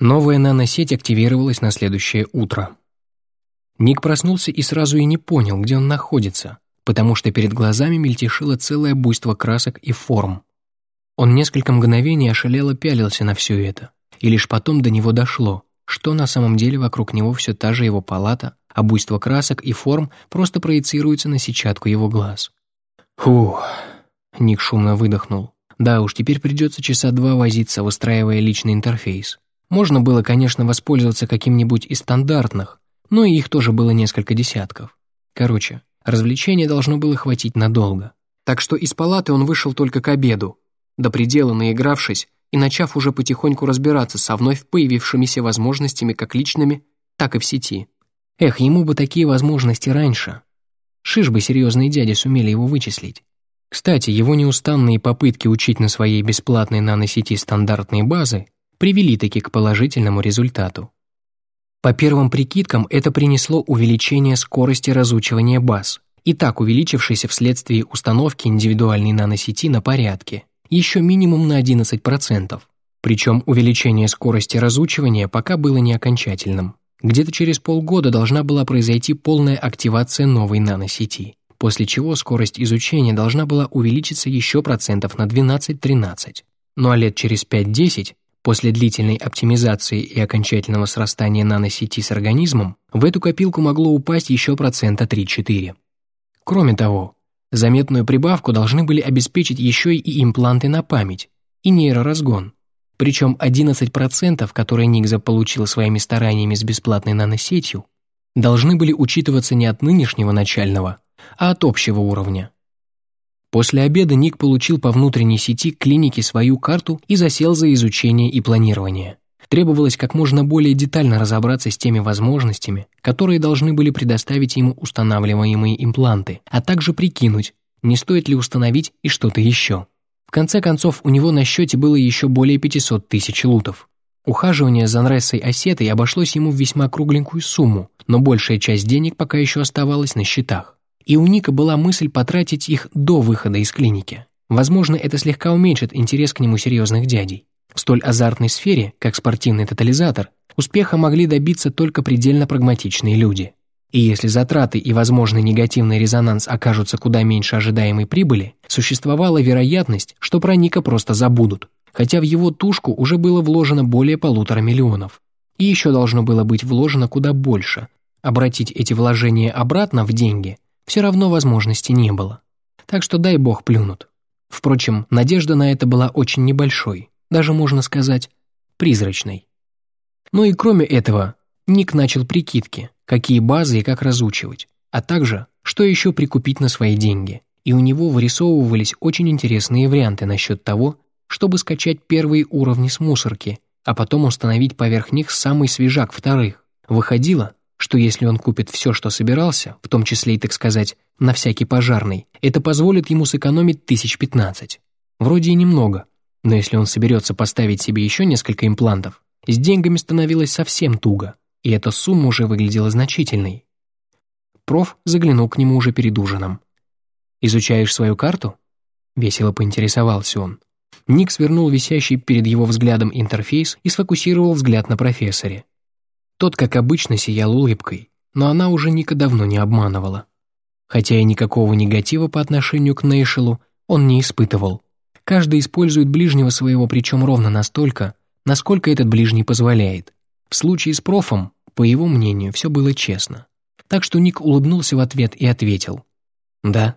Новая наносеть активировалась на следующее утро. Ник проснулся и сразу и не понял, где он находится, потому что перед глазами мельтешило целое буйство красок и форм. Он несколько мгновений ошалело пялился на все это, и лишь потом до него дошло, что на самом деле вокруг него все та же его палата, а буйство красок и форм просто проецируется на сетчатку его глаз. «Фух», — Ник шумно выдохнул. «Да уж, теперь придется часа два возиться, выстраивая личный интерфейс. Можно было, конечно, воспользоваться каким-нибудь из стандартных, но и их тоже было несколько десятков. Короче, развлечения должно было хватить надолго. Так что из палаты он вышел только к обеду, до предела наигравшись и начав уже потихоньку разбираться со вновь появившимися возможностями как личными, так и в сети. Эх, ему бы такие возможности раньше. Шиш бы серьезные дяди сумели его вычислить. Кстати, его неустанные попытки учить на своей бесплатной наносети стандартные базы привели таки к положительному результату. По первым прикидкам это принесло увеличение скорости разучивания баз, и так увеличившейся вследствие установки индивидуальной наносети на порядке, еще минимум на 11%. Причем увеличение скорости разучивания пока было не окончательным. Где-то через полгода должна была произойти полная активация новой наносети, после чего скорость изучения должна была увеличиться еще процентов на 12-13. Ну а лет через 5-10 После длительной оптимизации и окончательного срастания наносети с организмом в эту копилку могло упасть еще процента 3-4. Кроме того, заметную прибавку должны были обеспечить еще и импланты на память и нейроразгон. Причем 11%, которые Ник заполучил своими стараниями с бесплатной наносетью, должны были учитываться не от нынешнего начального, а от общего уровня. После обеда Ник получил по внутренней сети клиники свою карту и засел за изучение и планирование. Требовалось как можно более детально разобраться с теми возможностями, которые должны были предоставить ему устанавливаемые импланты, а также прикинуть, не стоит ли установить и что-то еще. В конце концов, у него на счете было еще более 500 тысяч лутов. Ухаживание за Нрессой Осетой обошлось ему в весьма кругленькую сумму, но большая часть денег пока еще оставалась на счетах и у Ника была мысль потратить их до выхода из клиники. Возможно, это слегка уменьшит интерес к нему серьезных дядей. В столь азартной сфере, как спортивный тотализатор, успеха могли добиться только предельно прагматичные люди. И если затраты и возможный негативный резонанс окажутся куда меньше ожидаемой прибыли, существовала вероятность, что про Ника просто забудут, хотя в его тушку уже было вложено более полутора миллионов. И еще должно было быть вложено куда больше. Обратить эти вложения обратно в деньги все равно возможности не было. Так что дай бог плюнут. Впрочем, надежда на это была очень небольшой, даже, можно сказать, призрачной. Ну и кроме этого, Ник начал прикидки, какие базы и как разучивать, а также, что еще прикупить на свои деньги. И у него вырисовывались очень интересные варианты насчет того, чтобы скачать первые уровни с мусорки, а потом установить поверх них самый свежак вторых. Выходило, что если он купит все, что собирался, в том числе и, так сказать, на всякий пожарный, это позволит ему сэкономить тысяч пятнадцать. Вроде и немного, но если он соберется поставить себе еще несколько имплантов, с деньгами становилось совсем туго, и эта сумма уже выглядела значительной. Проф заглянул к нему уже перед ужином. «Изучаешь свою карту?» — весело поинтересовался он. Ник свернул висящий перед его взглядом интерфейс и сфокусировал взгляд на профессоре. Тот, как обычно, сиял улыбкой, но она уже Ника давно не обманывала. Хотя и никакого негатива по отношению к Нейшелу он не испытывал. Каждый использует ближнего своего, причем ровно настолько, насколько этот ближний позволяет. В случае с профом, по его мнению, все было честно. Так что Ник улыбнулся в ответ и ответил. «Да».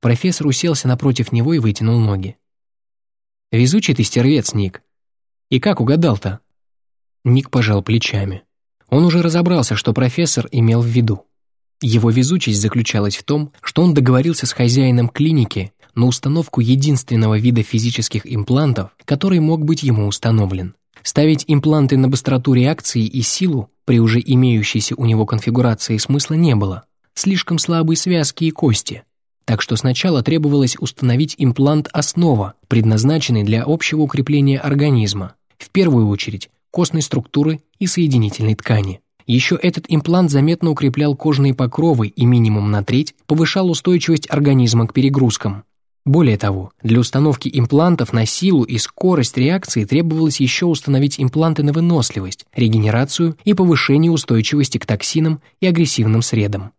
Профессор уселся напротив него и вытянул ноги. «Везучий ты стервец, Ник. И как угадал-то?» Ник пожал плечами. Он уже разобрался, что профессор имел в виду. Его везучесть заключалась в том, что он договорился с хозяином клиники на установку единственного вида физических имплантов, который мог быть ему установлен. Ставить импланты на быстроту реакции и силу при уже имеющейся у него конфигурации смысла не было. Слишком слабые связки и кости. Так что сначала требовалось установить имплант «Основа», предназначенный для общего укрепления организма. В первую очередь костной структуры и соединительной ткани. Еще этот имплант заметно укреплял кожные покровы и минимум на треть повышал устойчивость организма к перегрузкам. Более того, для установки имплантов на силу и скорость реакции требовалось еще установить импланты на выносливость, регенерацию и повышение устойчивости к токсинам и агрессивным средам.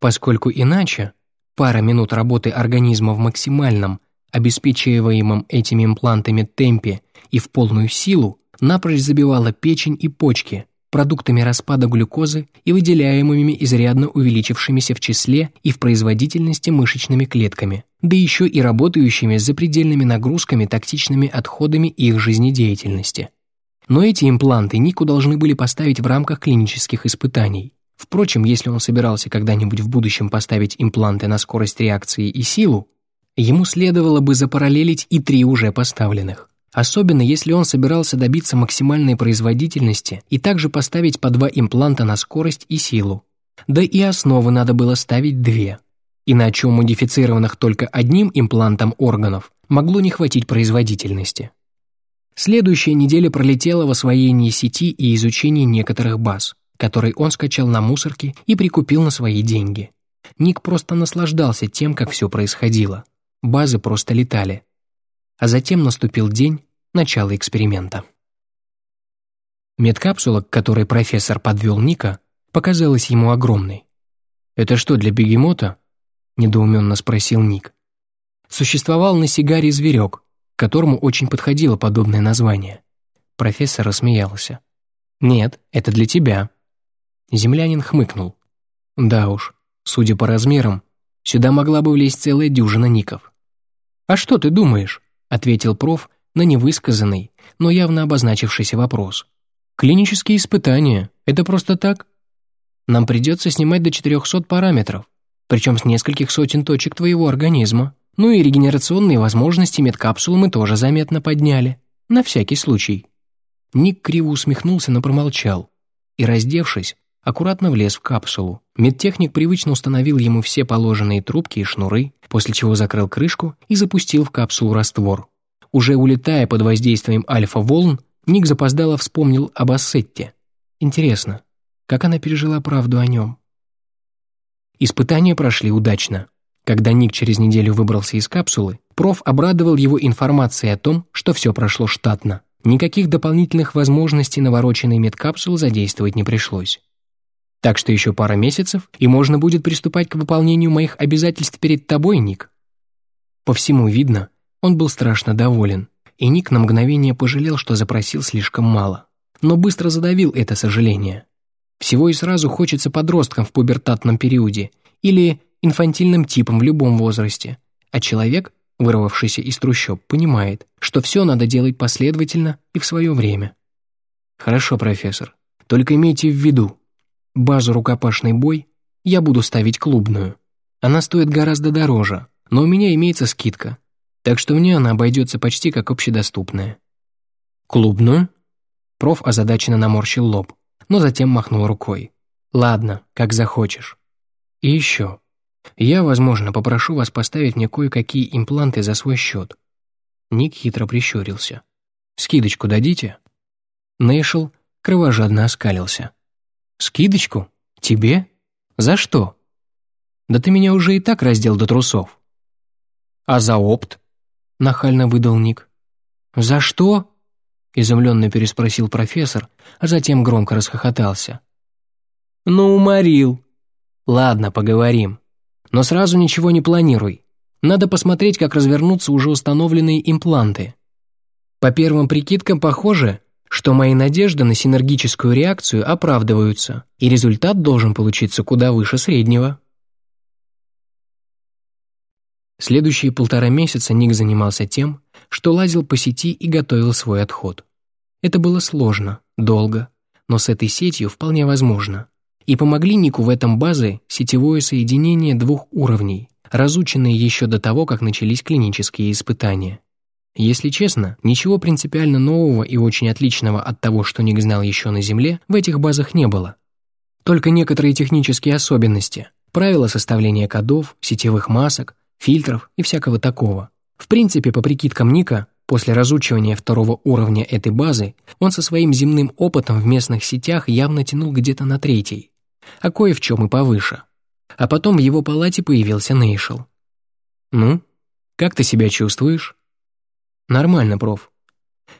Поскольку иначе пара минут работы организма в максимальном, обеспечиваемом этими имплантами темпе и в полную силу, напрочь забивала печень и почки, продуктами распада глюкозы и выделяемыми изрядно увеличившимися в числе и в производительности мышечными клетками, да еще и работающими с запредельными нагрузками токсичными отходами их жизнедеятельности. Но эти импланты Нику должны были поставить в рамках клинических испытаний. Впрочем, если он собирался когда-нибудь в будущем поставить импланты на скорость реакции и силу, ему следовало бы запараллелить и три уже поставленных. Особенно если он собирался добиться максимальной производительности и также поставить по два импланта на скорость и силу. Да и основы надо было ставить две. Иначе у модифицированных только одним имплантом органов могло не хватить производительности. Следующая неделя пролетела в освоении сети и изучении некоторых баз, которые он скачал на мусорке и прикупил на свои деньги. Ник просто наслаждался тем, как все происходило. Базы просто летали, а затем наступил день начала эксперимента. Медкапсула, к которой профессор подвел Ника, показалась ему огромной. «Это что, для бегемота?» – недоуменно спросил Ник. Существовал на сигаре зверек, которому очень подходило подобное название. Профессор рассмеялся. «Нет, это для тебя». Землянин хмыкнул. «Да уж, судя по размерам, сюда могла бы влезть целая дюжина ников». «А что ты думаешь?» Ответил проф на невысказанный, но явно обозначившийся вопрос. «Клинические испытания – это просто так? Нам придется снимать до 400 параметров, причем с нескольких сотен точек твоего организма. Ну и регенерационные возможности медкапсулы мы тоже заметно подняли. На всякий случай». Ник криво усмехнулся, но промолчал. И, раздевшись, аккуратно влез в капсулу. Медтехник привычно установил ему все положенные трубки и шнуры, после чего закрыл крышку и запустил в капсулу раствор. Уже улетая под воздействием альфа-волн, Ник запоздало вспомнил об Ассетте. Интересно, как она пережила правду о нем? Испытания прошли удачно. Когда Ник через неделю выбрался из капсулы, проф обрадовал его информацией о том, что все прошло штатно. Никаких дополнительных возможностей навороченной медкапсулы задействовать не пришлось. Так что еще пара месяцев, и можно будет приступать к выполнению моих обязательств перед тобой, Ник». По всему видно, он был страшно доволен, и Ник на мгновение пожалел, что запросил слишком мало. Но быстро задавил это сожаление. Всего и сразу хочется подросткам в пубертатном периоде или инфантильным типом в любом возрасте, а человек, вырвавшийся из трущоб, понимает, что все надо делать последовательно и в свое время. «Хорошо, профессор, только имейте в виду, Базу рукопашный бой я буду ставить клубную. Она стоит гораздо дороже, но у меня имеется скидка, так что мне она обойдется почти как общедоступная. Клубную? Проф озадаченно наморщил лоб, но затем махнул рукой. Ладно, как захочешь. И еще. Я, возможно, попрошу вас поставить мне кое-какие импланты за свой счет. Ник хитро прищурился. Скидочку дадите? Нейшел кровожадно оскалился. «Скидочку? Тебе? За что?» «Да ты меня уже и так раздел до трусов». «А за опт?» — нахально выдал Ник. «За что?» — изумленно переспросил профессор, а затем громко расхохотался. «Ну, уморил». «Ладно, поговорим. Но сразу ничего не планируй. Надо посмотреть, как развернутся уже установленные импланты. По первым прикидкам похоже, что мои надежды на синергическую реакцию оправдываются, и результат должен получиться куда выше среднего. Следующие полтора месяца Ник занимался тем, что лазил по сети и готовил свой отход. Это было сложно, долго, но с этой сетью вполне возможно. И помогли Нику в этом базы сетевое соединение двух уровней, разученные еще до того, как начались клинические испытания. Если честно, ничего принципиально нового и очень отличного от того, что Ник знал еще на Земле, в этих базах не было. Только некоторые технические особенности, правила составления кодов, сетевых масок, фильтров и всякого такого. В принципе, по прикидкам Ника, после разучивания второго уровня этой базы, он со своим земным опытом в местных сетях явно тянул где-то на третий, а кое в чем и повыше. А потом в его палате появился Нейшел. «Ну, Как ты себя чувствуешь?» «Нормально, проф».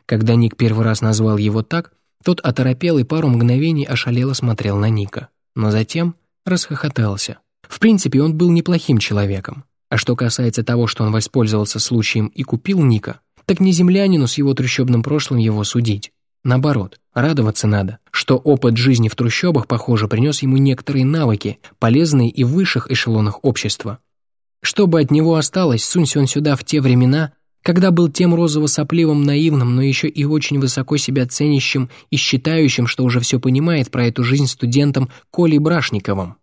Когда Ник первый раз назвал его так, тот оторопел и пару мгновений ошалело смотрел на Ника, но затем расхохотался. В принципе, он был неплохим человеком. А что касается того, что он воспользовался случаем и купил Ника, так не землянину с его трущобным прошлым его судить. Наоборот, радоваться надо, что опыт жизни в трущобах, похоже, принес ему некоторые навыки, полезные и в высших эшелонах общества. Что бы от него осталось, сунься он сюда в те времена, когда был тем розово-сопливым наивным, но еще и очень высоко себя ценящим и считающим, что уже все понимает про эту жизнь студентом Колей Брашниковым.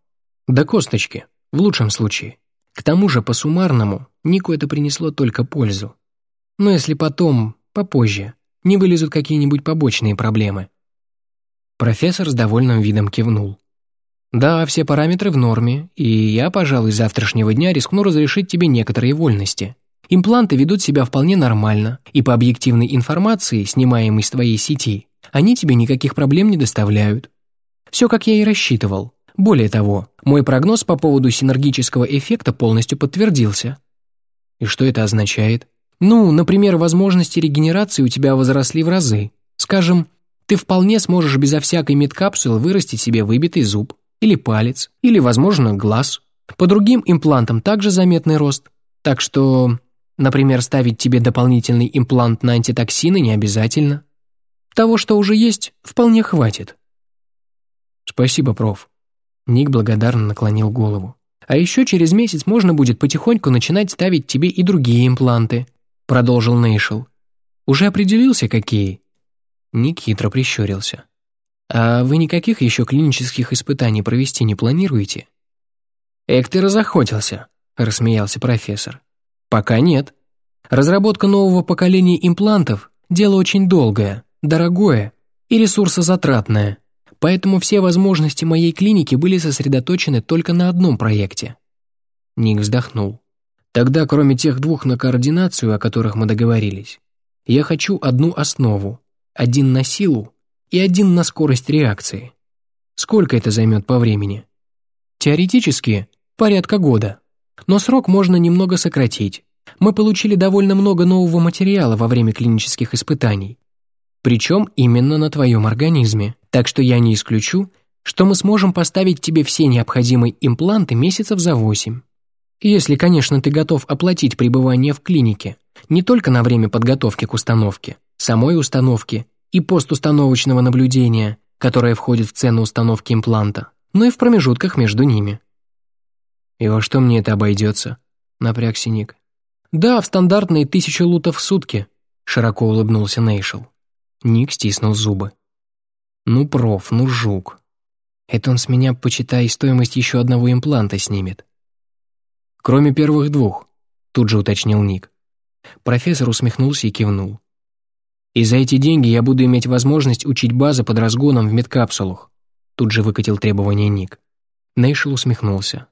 До косточки, в лучшем случае. К тому же, по суммарному, Нику это принесло только пользу. Но если потом, попозже, не вылезут какие-нибудь побочные проблемы. Профессор с довольным видом кивнул. «Да, все параметры в норме, и я, пожалуй, с завтрашнего дня рискну разрешить тебе некоторые вольности. Импланты ведут себя вполне нормально, и по объективной информации, снимаемой с твоей сети, они тебе никаких проблем не доставляют. Все, как я и рассчитывал. Более того, мой прогноз по поводу синергического эффекта полностью подтвердился. И что это означает? Ну, например, возможности регенерации у тебя возросли в разы. Скажем, ты вполне сможешь безо всякой медкапсулы вырастить себе выбитый зуб, или палец, или, возможно, глаз. По другим имплантам также заметный рост. Так что Например, ставить тебе дополнительный имплант на антитоксины не обязательно. Того, что уже есть, вполне хватит. Спасибо, проф. Ник благодарно наклонил голову. А еще через месяц можно будет потихоньку начинать ставить тебе и другие импланты, продолжил Нейшел. Уже определился, какие? Ник хитро прищурился. А вы никаких еще клинических испытаний провести не планируете? Эк, ты разохотился, рассмеялся профессор. Пока нет. Разработка нового поколения имплантов – дело очень долгое, дорогое и ресурсозатратное, поэтому все возможности моей клиники были сосредоточены только на одном проекте. Ник вздохнул. Тогда, кроме тех двух на координацию, о которых мы договорились, я хочу одну основу, один на силу и один на скорость реакции. Сколько это займет по времени? Теоретически, порядка года. Но срок можно немного сократить. Мы получили довольно много нового материала во время клинических испытаний. Причем именно на твоем организме. Так что я не исключу, что мы сможем поставить тебе все необходимые импланты месяцев за восемь. Если, конечно, ты готов оплатить пребывание в клинике, не только на время подготовки к установке, самой установки и постустановочного наблюдения, которое входит в цену установки импланта, но и в промежутках между ними. «И во что мне это обойдется?» — напрягся Ник. «Да, в стандартные тысячи лутов в сутки», — широко улыбнулся Нейшел. Ник стиснул зубы. «Ну, проф, ну, жук. Это он с меня, почитай, стоимость еще одного импланта снимет». «Кроме первых двух», — тут же уточнил Ник. Профессор усмехнулся и кивнул. «И за эти деньги я буду иметь возможность учить базы под разгоном в медкапсулах», тут же выкатил требование Ник. Нейшел усмехнулся.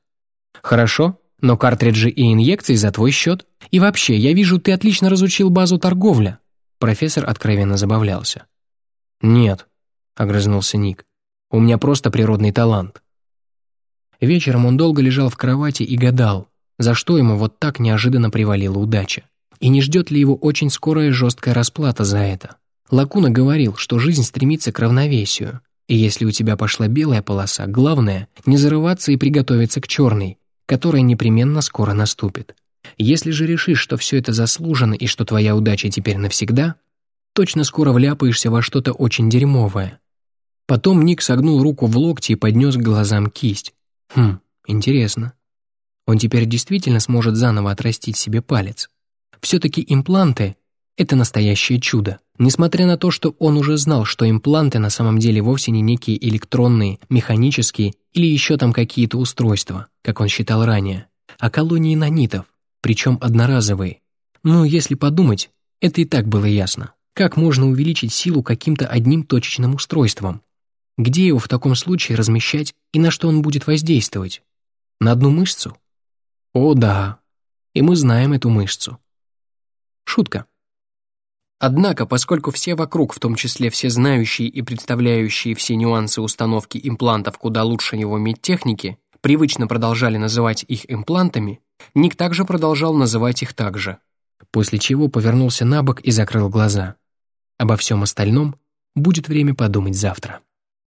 Хорошо, но картриджи и инъекции за твой счет. И вообще, я вижу, ты отлично разучил базу торговля. Профессор откровенно забавлялся. Нет, огрызнулся Ник. У меня просто природный талант. Вечером он долго лежал в кровати и гадал, за что ему вот так неожиданно привалила удача. И не ждет ли его очень скорая жесткая расплата за это. Лакуна говорил, что жизнь стремится к равновесию, и если у тебя пошла белая полоса, главное — не зарываться и приготовиться к черной, которая непременно скоро наступит. Если же решишь, что все это заслужено и что твоя удача теперь навсегда, точно скоро вляпаешься во что-то очень дерьмовое. Потом Ник согнул руку в локте и поднес к глазам кисть. Хм, интересно. Он теперь действительно сможет заново отрастить себе палец. Все-таки импланты это настоящее чудо. Несмотря на то, что он уже знал, что импланты на самом деле вовсе не некие электронные, механические или еще там какие-то устройства, как он считал ранее, а колонии нанитов, причем одноразовые. Ну, если подумать, это и так было ясно. Как можно увеличить силу каким-то одним точечным устройством? Где его в таком случае размещать и на что он будет воздействовать? На одну мышцу? О, да. И мы знаем эту мышцу. Шутка. Однако, поскольку все вокруг, в том числе все знающие и представляющие все нюансы установки имплантов куда лучше него медтехники, привычно продолжали называть их имплантами, Ник также продолжал называть их так же, после чего повернулся на бок и закрыл глаза. Обо всем остальном будет время подумать завтра.